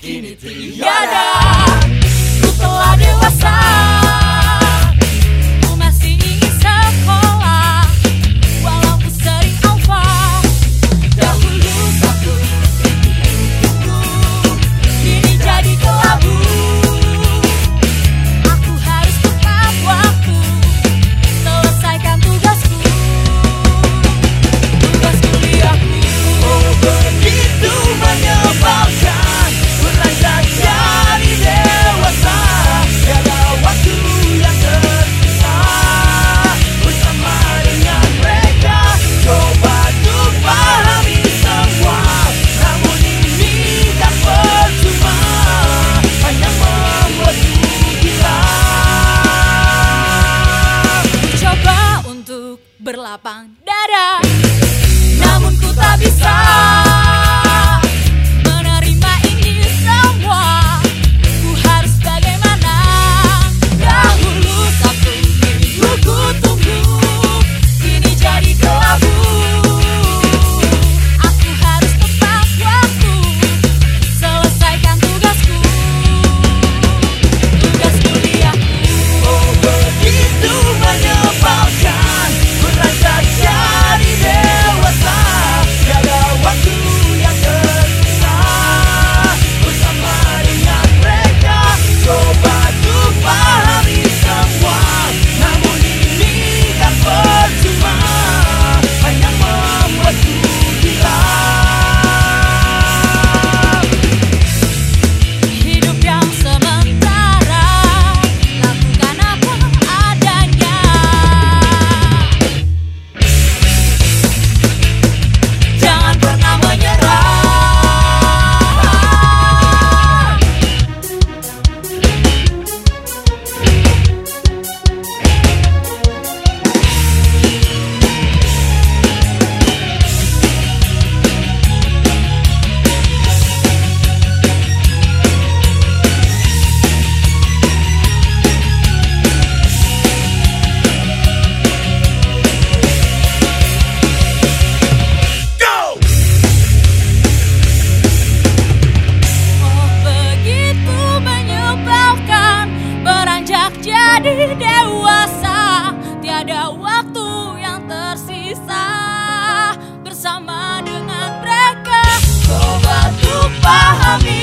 kini tiada. Ku telah dewasa. berlapang dada. Namun ku tak bisa fahamika